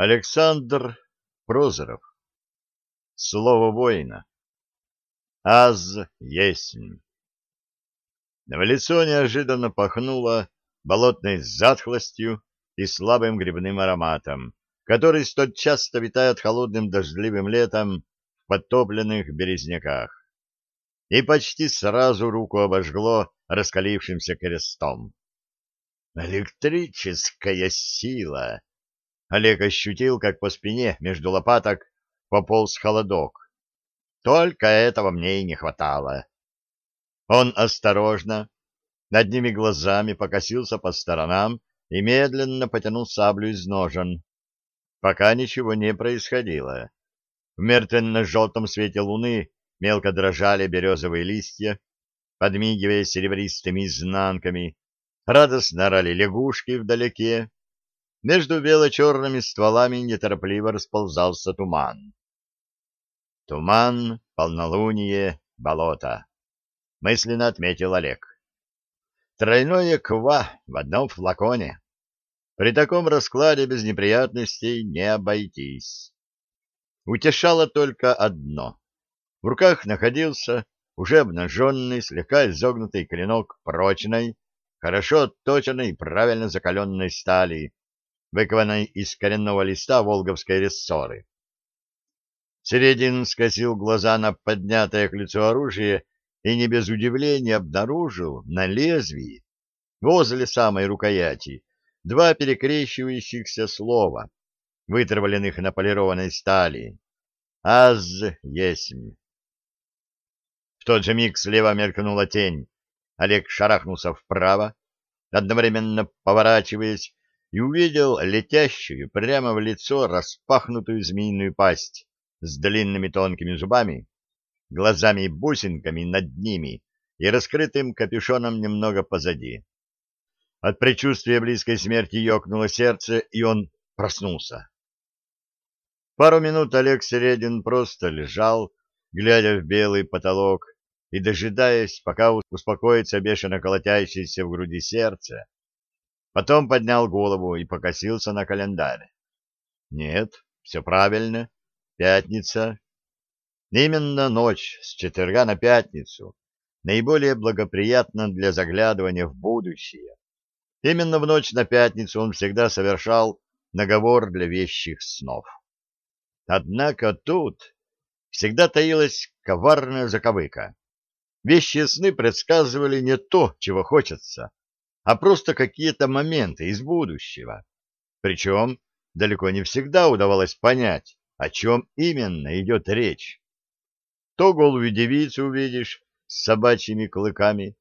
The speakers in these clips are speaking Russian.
Александр Прозоров. Слово воина. Аз есмь. В лицо неожиданно пахнуло болотной затхлостью и слабым грибным ароматом, который столь часто витает холодным дождливым летом в подтопленных березняках. И почти сразу руку обожгло раскалившимся крестом. Электрическая сила! Олег ощутил, как по спине между лопаток пополз холодок. Только этого мне и не хватало. Он осторожно, одними глазами покосился по сторонам и медленно потянул саблю из ножен. Пока ничего не происходило. В мертвенно-желтом свете луны мелко дрожали березовые листья, подмигивая серебристыми изнанками, радостно орали лягушки вдалеке, между бело-черными стволами неторопливо расползался туман. Туман, полнолуние, болото. Мысленно отметил Олег. Тройное ква в одном флаконе. При таком раскладе без неприятностей не обойтись. Утешало только одно. В руках находился уже обнаженный, слегка изогнутый клинок прочной, хорошо отточенной и правильно закаленной стали, выкованной из коренного листа волговской рессоры. Середин скосил глаза на поднятое к лицу оружие и не без удивления обнаружил на лезвии, возле самой рукояти, два перекрещивающихся слова, вытравленных на полированной стали. «Аз есмь». В тот же миг слева мелькнула тень. Олег шарахнулся вправо, одновременно поворачиваясь и увидел летящую прямо в лицо распахнутую змеиную пасть с длинными тонкими зубами, глазами и бусинками над ними и раскрытым капюшоном немного позади. От предчувствия близкой смерти ёкнуло сердце, и он проснулся. Пару минут Олег Середин просто лежал, глядя в белый потолок и дожидаясь, пока успокоится бешено колотящееся в груди сердце, Потом поднял голову и покосился на календарь. Нет, все правильно. Пятница. Именно ночь с четверга на пятницу наиболее благоприятна для заглядывания в будущее. Именно в ночь на пятницу он всегда совершал наговор для вещих снов. Однако тут всегда таилась коварная заковыка. Вещие сны предсказывали не то, чего хочется, а просто какие-то моменты из будущего. Причем далеко не всегда удавалось понять, о чем именно идет речь. То голую девицу увидишь с собачьими клыками,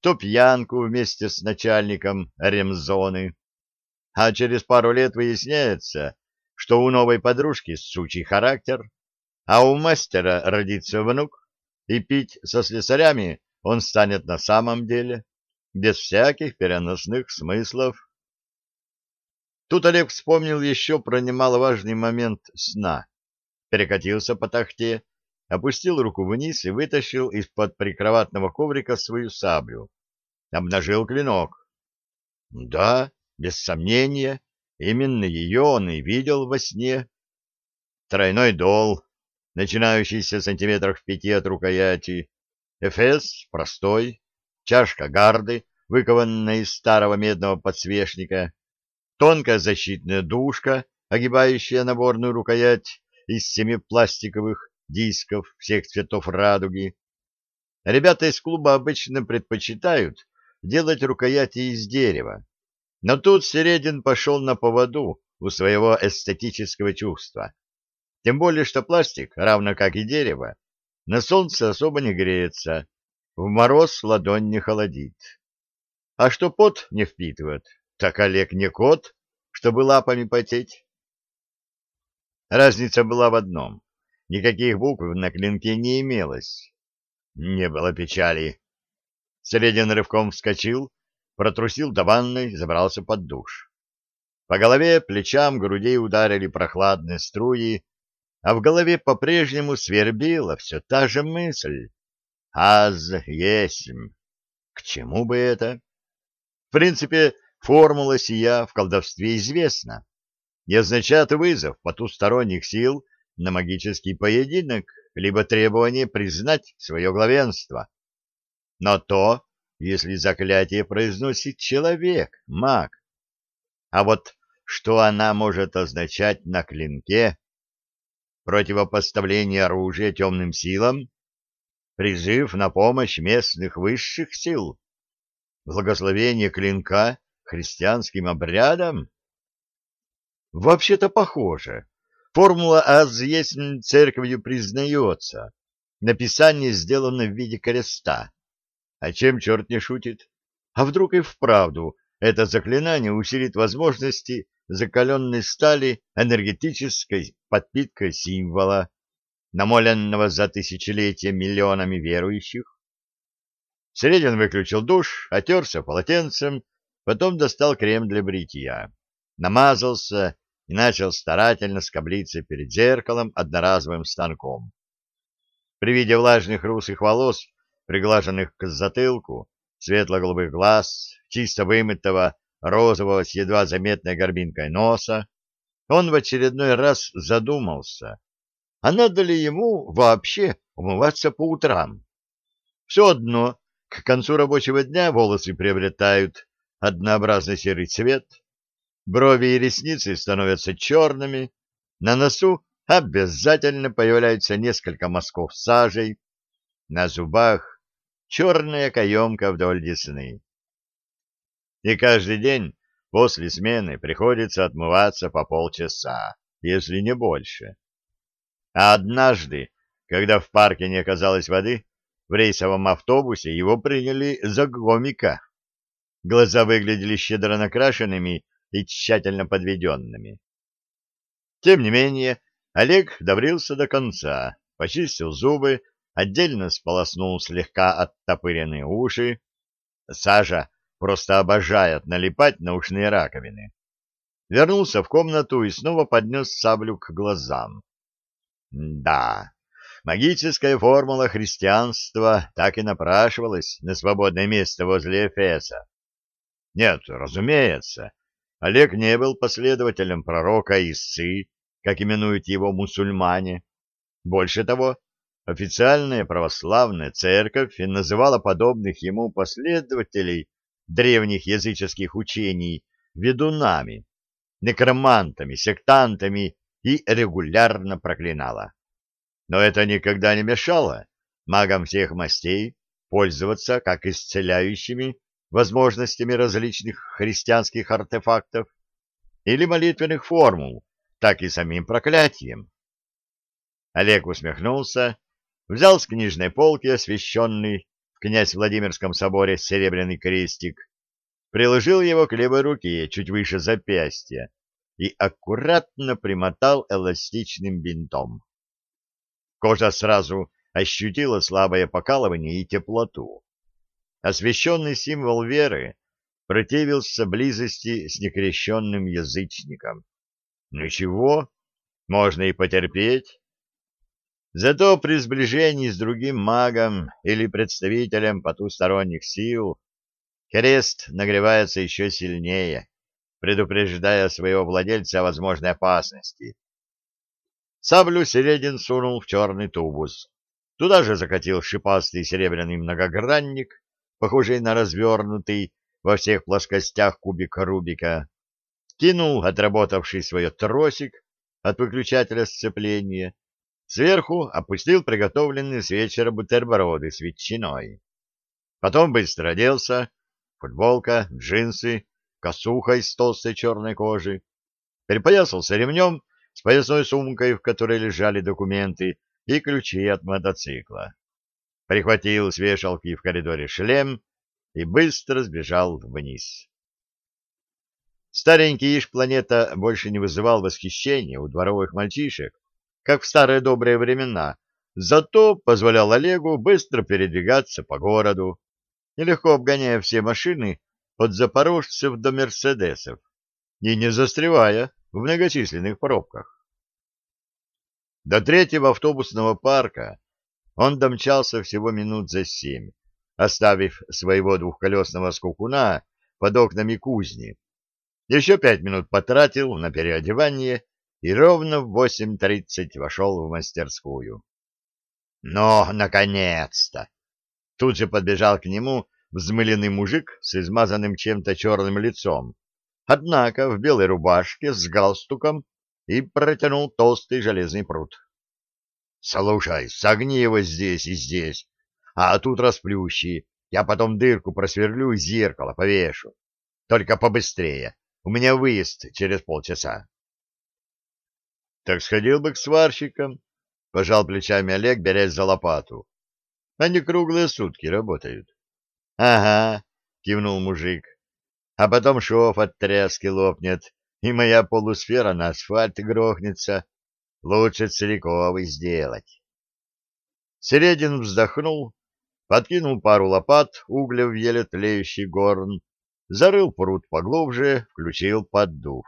то пьянку вместе с начальником ремзоны. А через пару лет выясняется, что у новой подружки сучий характер, а у мастера родится внук, и пить со слесарями он станет на самом деле без всяких переносных смыслов. Тут Олег вспомнил еще про немаловажный момент сна. Перекатился по тахте, опустил руку вниз и вытащил из-под прикроватного коврика свою саблю. Обнажил клинок. Да, без сомнения, именно ее он и видел во сне. Тройной дол, начинающийся сантиметрах в пяти от рукояти. Эфес простой, чашка гарды, выкованная из старого медного подсвечника, тонкая защитная дужка, огибающая наборную рукоять из семи пластиковых дисков всех цветов радуги. Ребята из клуба обычно предпочитают делать рукояти из дерева, но тут Середин пошел на поводу у своего эстетического чувства. Тем более, что пластик, равно как и дерево, на солнце особо не греется, в мороз ладонь не холодит. А что пот не впитывает, так Олег не кот, чтобы лапами потеть. Разница была в одном. Никаких букв на клинке не имелось. Не было печали. Средин рывком вскочил, протрусил до ванной, забрался под душ. По голове, плечам, грудей ударили прохладные струи, а в голове по-прежнему свербила все та же мысль. Аз есмь. К чему бы это? В принципе, формула сия в колдовстве известна. и означает вызов потусторонних сил на магический поединок, либо требование признать свое главенство. Но то, если заклятие произносит человек, маг. А вот что она может означать на клинке? Противопоставление оружия темным силам? Призыв на помощь местных высших сил? Благословение клинка христианским обрядам? Вообще-то похоже. Формула «аз есть церковью признается». Написание сделано в виде креста. А чем черт не шутит? А вдруг и вправду это заклинание усилит возможности закаленной стали энергетической подпиткой символа, намоленного за тысячелетия миллионами верующих? Средин выключил душ, отерся полотенцем, потом достал крем для бритья, намазался и начал старательно скоблиться перед зеркалом одноразовым станком. При виде влажных русых волос, приглаженных к затылку, светло-голубых глаз, чисто вымытого, розового с едва заметной горбинкой носа, он в очередной раз задумался, а надо ли ему вообще умываться по утрам. Все одно, к концу рабочего дня волосы приобретают однообразный серый цвет, брови и ресницы становятся черными, на носу обязательно появляются несколько мазков сажей, на зубах черная каемка вдоль десны. И каждый день после смены приходится отмываться по полчаса, если не больше. А однажды, когда в парке не оказалось воды, в рейсовом автобусе его приняли за гомика. Глаза выглядели щедро накрашенными и тщательно подведенными. Тем не менее, Олег добрился до конца, почистил зубы, отдельно сполоснул слегка оттопыренные уши. Сажа просто обожает налипать на ушные раковины. Вернулся в комнату и снова поднес саблю к глазам. Да, магическая формула христианства так и напрашивалась на свободное место возле Эфеса. Нет, разумеется, Олег не был последователем пророка Иссы, как именуют его мусульмане. Больше того, официальная православная церковь называла подобных ему последователей древних языческих учений ведунами, некромантами, сектантами и регулярно проклинала. Но это никогда не мешало магам всех мастей пользоваться как исцеляющими возможностями различных христианских артефактов или молитвенных формул, так и самим проклятием. Олег усмехнулся, взял с книжной полки освященный в князь Владимирском соборе серебряный крестик, приложил его к левой руке чуть выше запястья и аккуратно примотал эластичным бинтом. Кожа сразу ощутила слабое покалывание и теплоту. Освященный символ веры противился близости с некрещенным язычником. Ничего, можно и потерпеть. Зато при сближении с другим магом или представителем потусторонних сил крест нагревается еще сильнее, предупреждая своего владельца о возможной опасности. Саблю Середин сунул в черный тубус. Туда же закатил шипастый серебряный многогранник, похожий на развернутый во всех плоскостях кубик Рубика, кинул отработавший свое тросик от выключателя сцепления, сверху опустил приготовленные с вечера бутерброды с ветчиной. Потом быстро оделся, футболка, джинсы, косуха из толстой черной кожи, перепоясался ремнем с поясной сумкой, в которой лежали документы и ключи от мотоцикла прихватил с вешалки в коридоре шлем и быстро сбежал вниз. Старенький Иш-планета больше не вызывал восхищения у дворовых мальчишек, как в старые добрые времена, зато позволял Олегу быстро передвигаться по городу, нелегко обгоняя все машины от запорожцев до мерседесов и не застревая в многочисленных пробках. До третьего автобусного парка он домчался всего минут за семь, оставив своего двухколесного скукуна под окнами кузни, Еще пять минут потратил на переодевание и ровно в восемь тридцать вошел в мастерскую. Но, наконец-то! Тут же подбежал к нему взмыленный мужик с измазанным чем-то черным лицом, однако в белой рубашке с галстуком и протянул толстый железный пруд. — Слушай, согни его здесь и здесь, а тут расплющи, я потом дырку просверлю и зеркало повешу. Только побыстрее, у меня выезд через полчаса. — Так сходил бы к сварщикам, — пожал плечами Олег, берясь за лопату. — Они круглые сутки работают. — Ага, — кивнул мужик, — а потом шов от тряски лопнет, и моя полусфера на асфальт грохнется. Лучше целиковый сделать. Середин вздохнул, подкинул пару лопат угля в еле тлеющий горн, зарыл пруд поглубже, включил поддув.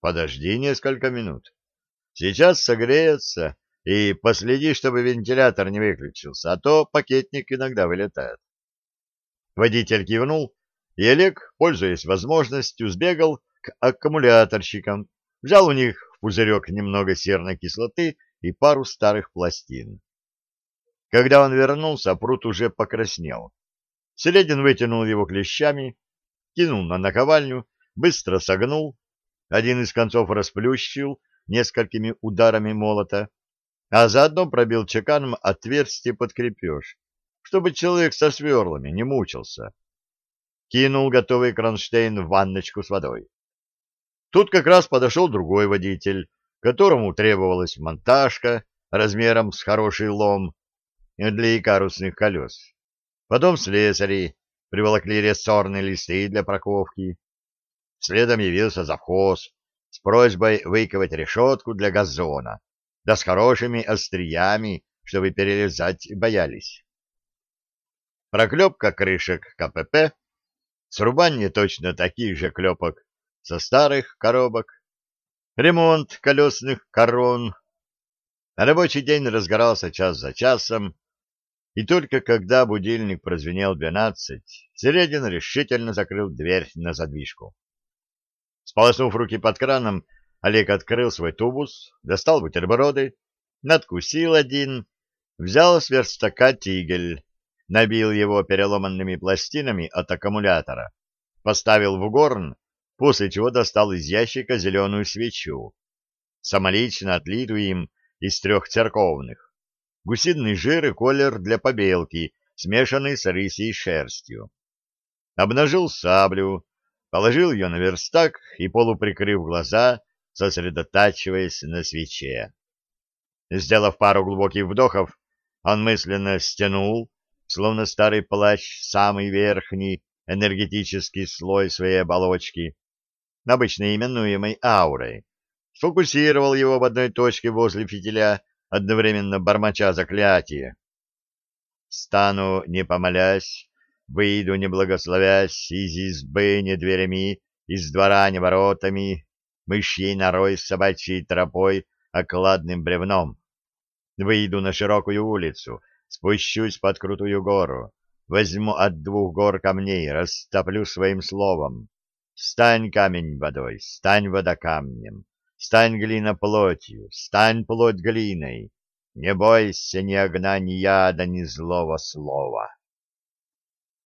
Подожди несколько минут. Сейчас согреется, и последи, чтобы вентилятор не выключился, а то пакетник иногда вылетает. Водитель кивнул, и Олег, пользуясь возможностью, сбегал к аккумуляторщикам, взял у них в пузырек немного серной кислоты и пару старых пластин. Когда он вернулся, пруд уже покраснел. Селедин вытянул его клещами, кинул на наковальню, быстро согнул, один из концов расплющил несколькими ударами молота, а заодно пробил чеканом отверстие под крепеж, чтобы человек со сверлами не мучился. Кинул готовый кронштейн в ванночку с водой. Тут как раз подошел другой водитель, которому требовалась монтажка размером с хороший лом для икарусных колес. Потом слесари приволокли рессорные листы для проковки. Следом явился завхоз с просьбой выковать решетку для газона, да с хорошими остриями, чтобы перелезать боялись. Проклепка крышек КПП, срубание точно таких же клепок со старых коробок, ремонт колесных корон. Рабочий день разгорался час за часом, и только когда будильник прозвенел двенадцать, Середин решительно закрыл дверь на задвижку. Сполоснув руки под краном, Олег открыл свой тубус, достал бутерброды, надкусил один, взял с верстака тигель, набил его переломанными пластинами от аккумулятора, поставил в горн, после чего достал из ящика зеленую свечу, самолично отлитую им из трех церковных, гусиный жир и колер для побелки, смешанный с рысьей шерстью. Обнажил саблю, положил ее на верстак и, полуприкрыв глаза, сосредотачиваясь на свече. Сделав пару глубоких вдохов, он мысленно стянул, словно старый плащ, самый верхний энергетический слой своей оболочки, обычно именуемой аурой, сфокусировал его в одной точке возле фитиля, одновременно бормоча заклятие. «Стану, не помолясь, Выйду, не благословясь, из избы не дверями, из двора не воротами, мышьей норой собачьей тропой, окладным бревном. Выйду на широкую улицу, спущусь под крутую гору, возьму от двух гор камней, растоплю своим словом. Стань камень водой, стань вода камнем, стань глина плотью, стань плоть глиной. Не бойся ни огня, ни яда, ни злого слова.